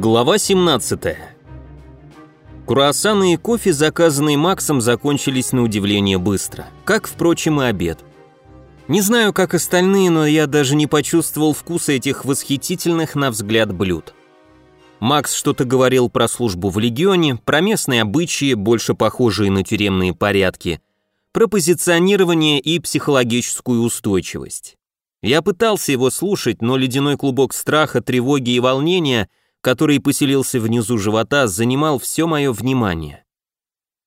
Глава 17. Круассаны и кофе, заказанные Максом, закончились на удивление быстро, как, впрочем, и обед. Не знаю, как остальные, но я даже не почувствовал вкуса этих восхитительных, на взгляд, блюд. Макс что-то говорил про службу в Легионе, про местные обычаи, больше похожие на тюремные порядки, про позиционирование и психологическую устойчивость. Я пытался его слушать, но ледяной клубок страха, тревоги и волнения – который поселился внизу живота, занимал все мое внимание.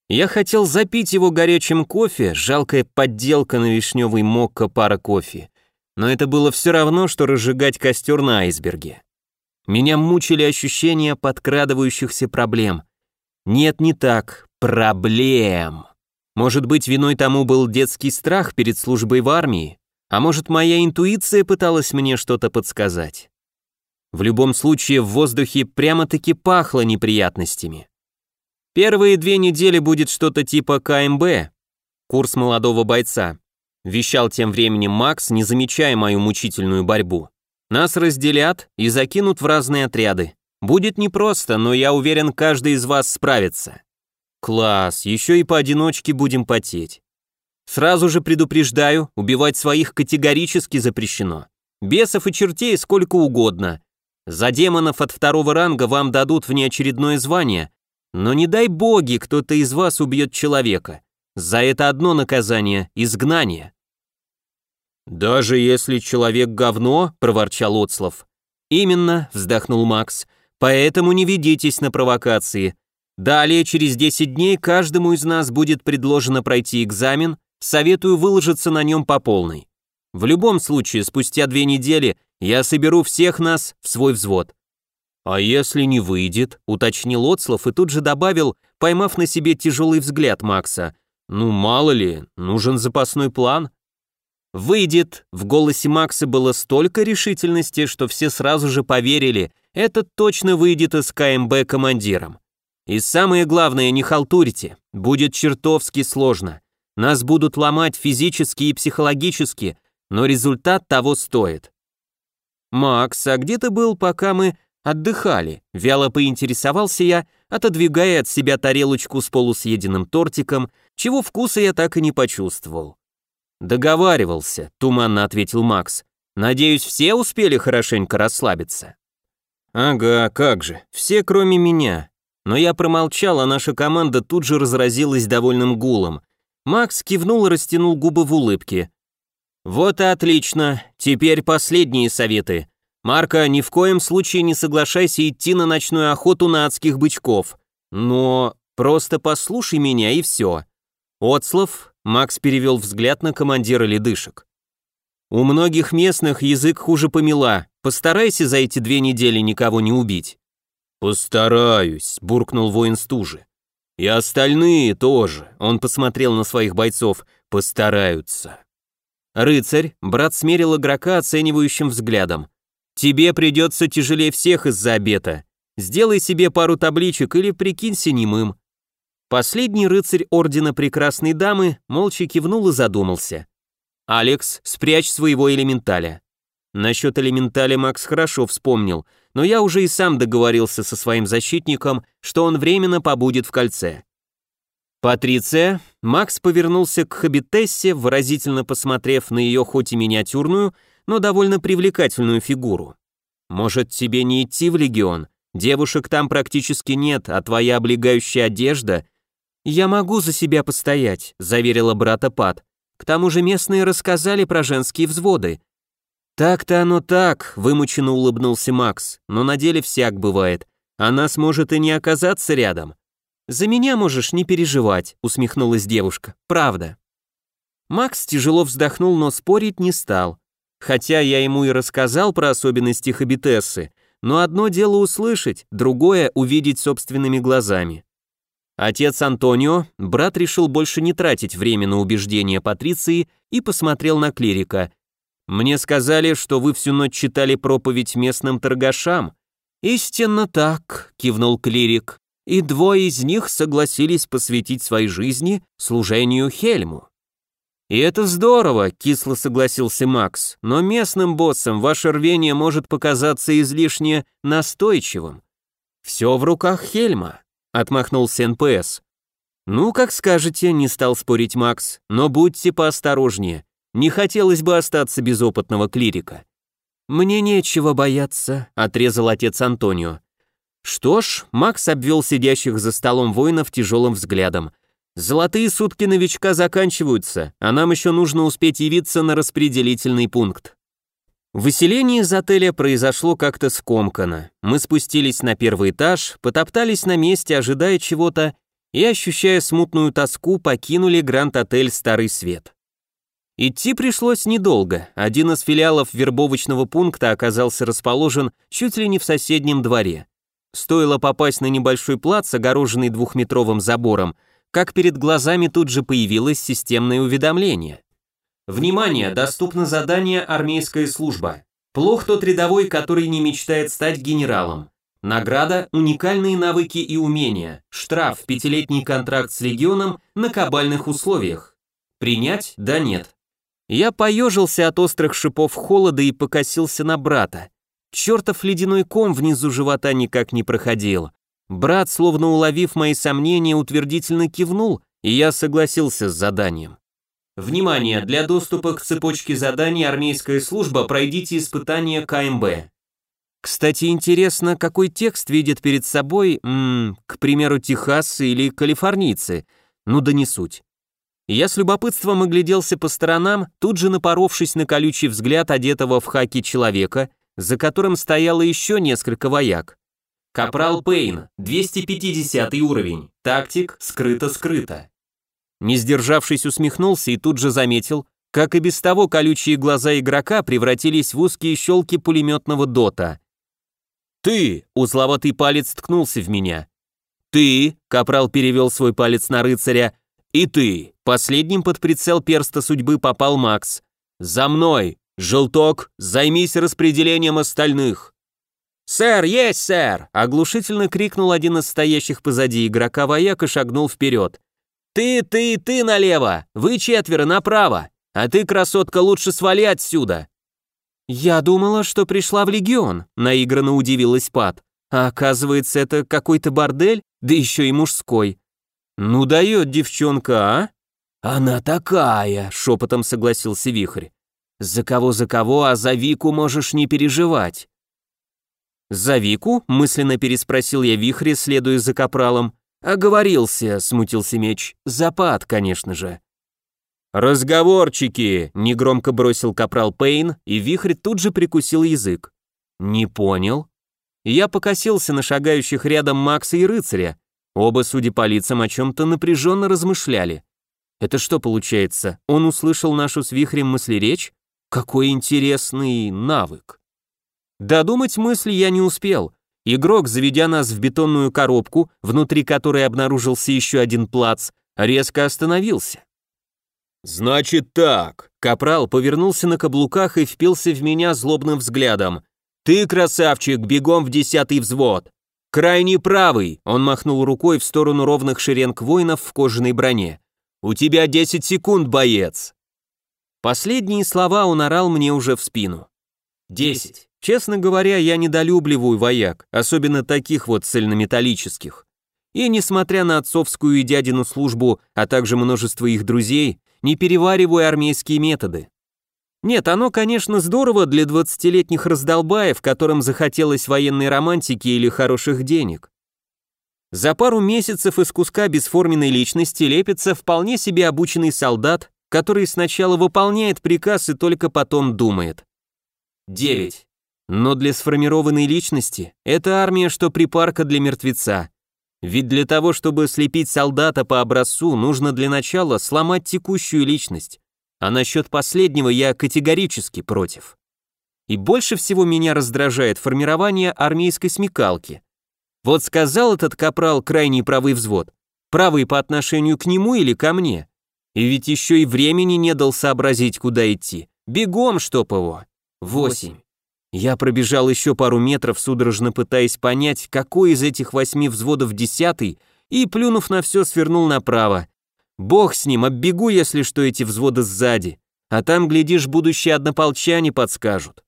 Я хотел запить его горячим кофе, жалкая подделка на вишневый мокко пара кофе, но это было все равно, что разжигать костер на айсберге. Меня мучили ощущения подкрадывающихся проблем. Нет, не так, проблем. Может быть, виной тому был детский страх перед службой в армии, а может, моя интуиция пыталась мне что-то подсказать. В любом случае в воздухе прямо-таки пахло неприятностями. Первые две недели будет что-то типа КМБ, курс молодого бойца. Вещал тем временем Макс, не замечая мою мучительную борьбу. Нас разделят и закинут в разные отряды. Будет непросто, но я уверен, каждый из вас справится. Класс, еще и поодиночке будем потеть. Сразу же предупреждаю, убивать своих категорически запрещено. Бесов и чертей сколько угодно, за демонов от второго ранга вам дадут внеочередное звание, но не дай боги, кто-то из вас убьет человека. За это одно наказание – изгнание». «Даже если человек говно», – проворчал Отслов. «Именно», – вздохнул Макс, – «поэтому не ведитесь на провокации. Далее, через 10 дней, каждому из нас будет предложено пройти экзамен, советую выложиться на нем по полной. В любом случае, спустя две недели я соберу всех нас в свой взвод». «А если не выйдет?» — уточнил Отслов и тут же добавил, поймав на себе тяжелый взгляд Макса. «Ну, мало ли, нужен запасной план». «Выйдет!» — в голосе Макса было столько решительности, что все сразу же поверили, этот точно выйдет из КМБ командиром. И самое главное, не халтурьте, будет чертовски сложно. Нас будут ломать физически и психологически, но результат того стоит. «Макс, а где ты был, пока мы отдыхали?» Вяло поинтересовался я, отодвигая от себя тарелочку с полусъеденным тортиком, чего вкуса я так и не почувствовал. «Договаривался», — туманно ответил Макс. «Надеюсь, все успели хорошенько расслабиться?» «Ага, как же, все кроме меня». Но я промолчал, а наша команда тут же разразилась довольным гулом. Макс кивнул и растянул губы в улыбке. Вот и отлично. Теперь последние советы. Марка, ни в коем случае не соглашайся идти на ночную охоту на адских бычков. Но просто послушай меня и все. Отслов, Макс перевел взгляд на командира ледышек. У многих местных язык хуже помела. Постарайся за эти две недели никого не убить. Постараюсь, буркнул воин стужи. И остальные тоже, он посмотрел на своих бойцов, постараются. Рыцарь, брат смерил игрока оценивающим взглядом. Тебе придется тяжелее всех из-за обета. Сделай себе пару табличек или прикинься немым. Последний рыцарь Ордена Прекрасной Дамы молча кивнул и задумался. «Алекс, спрячь своего элементаля». Насчет элементаля Макс хорошо вспомнил, но я уже и сам договорился со своим защитником, что он временно побудет в кольце. Патриция, Макс повернулся к Хабитессе, выразительно посмотрев на ее хоть и миниатюрную, но довольно привлекательную фигуру. Может, тебе не идти в легион? Девушек там практически нет, а твоя облегающая одежда... Я могу за себя постоять, заверила брата Пат. К тому же местные рассказали про женские взводы. Так-то оно так, вымученно улыбнулся Макс, но на деле всяк бывает. Она сможет и не оказаться рядом. «За меня можешь не переживать», — усмехнулась девушка. «Правда». Макс тяжело вздохнул, но спорить не стал. Хотя я ему и рассказал про особенности хабитессы, но одно дело услышать, другое — увидеть собственными глазами. Отец Антонио, брат решил больше не тратить время на убеждения Патриции и посмотрел на клирика. «Мне сказали, что вы всю ночь читали проповедь местным торгашам». «Истинно так», — кивнул клирик и двое из них согласились посвятить своей жизни служению Хельму. «И это здорово», — кисло согласился Макс, «но местным боссам ваше рвение может показаться излишне настойчивым. Все в руках Хельма, отмахнулся НПС. Ну, как скажете, не стал спорить Макс, но будьте поосторожнее. Не хотелось бы остаться без опытного клирика. Мне нечего бояться, отрезал отец Антонио. Что ж, Макс обвел сидящих за столом воинов тяжелым взглядом. Золотые сутки новичка заканчиваются, а нам еще нужно успеть явиться на распределительный пункт. Выселение из отеля произошло как-то скомканно. Мы спустились на первый этаж, потоптались на месте, ожидая чего-то, и, ощущая смутную тоску, покинули Гранд-отель «Старый свет». Идти пришлось недолго. Один из филиалов вербовочного пункта оказался расположен чуть ли не в соседнем дворе. Стоило попасть на небольшой плац, огороженный двухметровым забором, как перед глазами тут же появилось системное уведомление. Внимание, доступно задание «Армейская служба». Плох тот рядовой, который не мечтает стать генералом. Награда – уникальные навыки и умения. Штраф – пятилетний контракт с легионом на кабальных условиях. Принять? Да нет. Я поежился от острых шипов холода и покосился на брата. Чертов ледяной ком внизу живота никак не проходил. Брат, словно уловив мои сомнения, утвердительно кивнул, и я согласился с заданием. Внимание! Для доступа к цепочке заданий армейская служба пройдите испытание КМБ. Кстати, интересно, какой текст видят перед собой, м к примеру, техасцы или калифорнийцы. Ну да не суть. Я с любопытством огляделся по сторонам, тут же напоровшись на колючий взгляд одетого в хаки человека, за которым стояло еще несколько вояк. Капрал Пейн, 250 уровень, тактик, скрыто-скрыто. Не сдержавшись, усмехнулся и тут же заметил, как и без того колючие глаза игрока превратились в узкие щелки пулеметного дота. «Ты!» — узловатый палец ткнулся в меня. «Ты!» — капрал перевел свой палец на рыцаря. «И ты!» — последним под прицел перста судьбы попал Макс. «За мной! Желток, займись распределением остальных!» «Сэр, есть, сэр!» — оглушительно крикнул один из стоящих позади игрока вояк и шагнул вперед. «Ты, ты, ты налево! Вы четверо направо! А ты, красотка, лучше свали отсюда!» «Я думала, что пришла в Легион», — наигранно удивилась Пат. «А оказывается, это какой-то бордель, да еще и мужской». «Ну дает девчонка, а?» «Она такая», — шепотом согласился Вихрь. «За кого, за кого, а за Вику можешь не переживать». «За Вику?» — мысленно переспросил я Вихре, следуя за капралом. «Оговорился», — смутился меч. «Запад, конечно же». «Разговорчики!» — негромко бросил капрал Пейн, и вихрь тут же прикусил язык. «Не понял?» Я покосился на шагающих рядом Макса и рыцаря. Оба, судя по лицам, о чем-то напряженно размышляли. Это что получается, он услышал нашу с вихрем мыслеречь? Какой интересный навык. Додумать мысли я не успел. Игрок, заведя нас в бетонную коробку, внутри которой обнаружился еще один плац, резко остановился. «Значит так», — Капрал повернулся на каблуках и впился в меня злобным взглядом. «Ты, красавчик, бегом в десятый взвод!» «Крайний правый!» — он махнул рукой в сторону ровных шеренг воинов в кожаной броне. «У тебя десять секунд, боец!» Последние слова он орал мне уже в спину. «Десять. Честно говоря, я недолюбливаю вояк, особенно таких вот цельнометаллических. И несмотря на отцовскую и дядину службу, а также множество их друзей, не перевариваю армейские методы. Нет, оно, конечно, здорово для 20-летних раздолбаев, которым захотелось военной романтики или хороших денег. За пару месяцев из куска бесформенной личности лепится вполне себе обученный солдат, который сначала выполняет приказ и только потом думает. 9. Но для сформированной личности это армия, что припарка для мертвеца. Ведь для того, чтобы слепить солдата по образцу, нужно для начала сломать текущую личность. А насчет последнего я категорически против. И больше всего меня раздражает формирование армейской смекалки. Вот сказал этот капрал крайний правый взвод, правый по отношению к нему или ко мне. И ведь еще и времени не дал сообразить, куда идти. Бегом, чтоб его. Восемь. Я пробежал еще пару метров, судорожно пытаясь понять, какой из этих восьми взводов десятый, и, плюнув на все, свернул направо. Бог с ним, оббегу, если что, эти взводы сзади. А там, глядишь, будущие однополчане подскажут.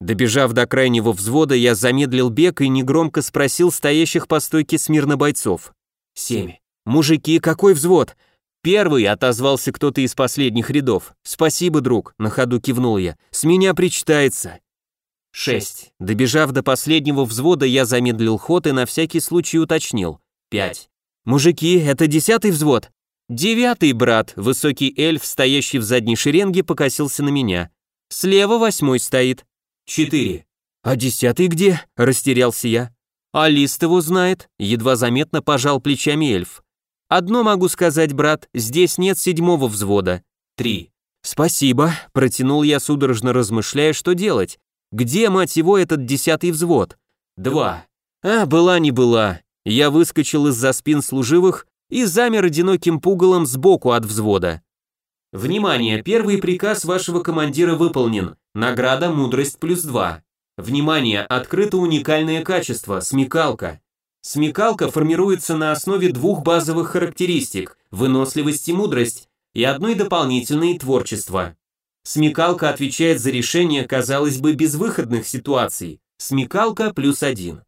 Добежав до крайнего взвода, я замедлил бег и негромко спросил стоящих по стойке смирно бойцов. «Семь. Мужики, какой взвод?» «Первый», — отозвался кто-то из последних рядов. «Спасибо, друг», — на ходу кивнул я. «С меня причитается». «Шесть». Добежав до последнего взвода, я замедлил ход и на всякий случай уточнил. «Пять». «Мужики, это десятый взвод?» «Девятый, брат», — высокий эльф, стоящий в задней шеренге, покосился на меня. «Слева восьмой стоит». «Четыре». «А десятый где?» — растерялся я. «А лист его знает», — едва заметно пожал плечами эльф. Одно могу сказать, брат, здесь нет седьмого взвода. Три. Спасибо, протянул я судорожно размышляя, что делать. Где, мать его, этот десятый взвод? Два. А, была не была. Я выскочил из-за спин служивых и замер одиноким пугалом сбоку от взвода. Внимание, первый приказ вашего командира выполнен. Награда «Мудрость плюс два». Внимание, открыто уникальное качество, смекалка. Смекалка формируется на основе двух базовых характеристик – выносливость и мудрость, и одной дополнительной – творчество. Смекалка отвечает за решение, казалось бы, безвыходных ситуаций. Смекалка плюс один.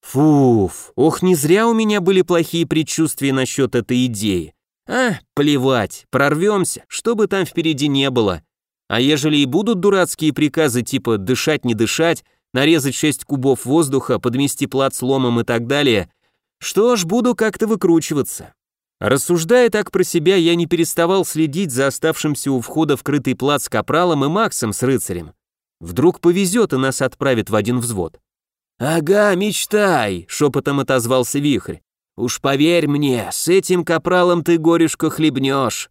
Фуф, ох, не зря у меня были плохие предчувствия насчет этой идеи. А, плевать, прорвемся, что бы там впереди не было. А ежели и будут дурацкие приказы типа «дышать, не дышать», нарезать 6 кубов воздуха, подмести плат ломом и так далее. Что ж, буду как-то выкручиваться. Рассуждая так про себя, я не переставал следить за оставшимся у входа в крытый с капралом и Максом с рыцарем. Вдруг повезет и нас отправят в один взвод. «Ага, мечтай», — шепотом отозвался вихрь. «Уж поверь мне, с этим капралом ты горюшко хлебнешь».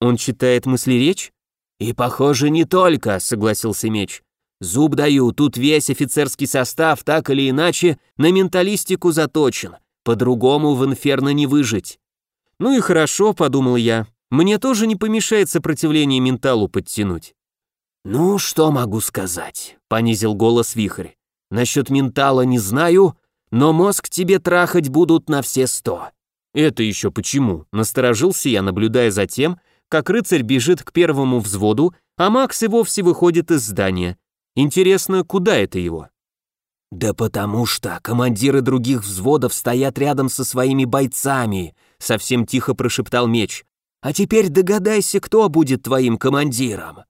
«Он читает мысли речь?» «И, похоже, не только», — согласился меч. Зуб даю, тут весь офицерский состав так или иначе на менталистику заточен. По-другому в инферно не выжить. Ну и хорошо, подумал я. Мне тоже не помешает сопротивление менталу подтянуть. Ну, что могу сказать, понизил голос Вихрь. Насчет ментала не знаю, но мозг тебе трахать будут на все сто. Это еще почему? Насторожился я, наблюдая за тем, как рыцарь бежит к первому взводу, а Макс и вовсе выходит из здания. Интересно, куда это его? Да потому что командиры других взводов стоят рядом со своими бойцами, совсем тихо прошептал меч. А теперь догадайся, кто будет твоим командиром.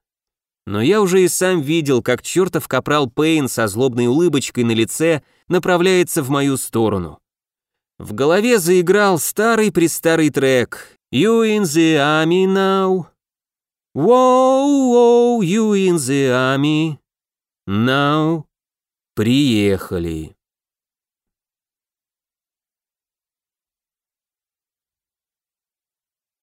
Но я уже и сам видел, как чертов капрал Пейн со злобной улыбочкой на лице направляется в мою сторону. В голове заиграл старый-престарый трек «You in the army now». «Whoa, whoa, you in the army». Now, приехали.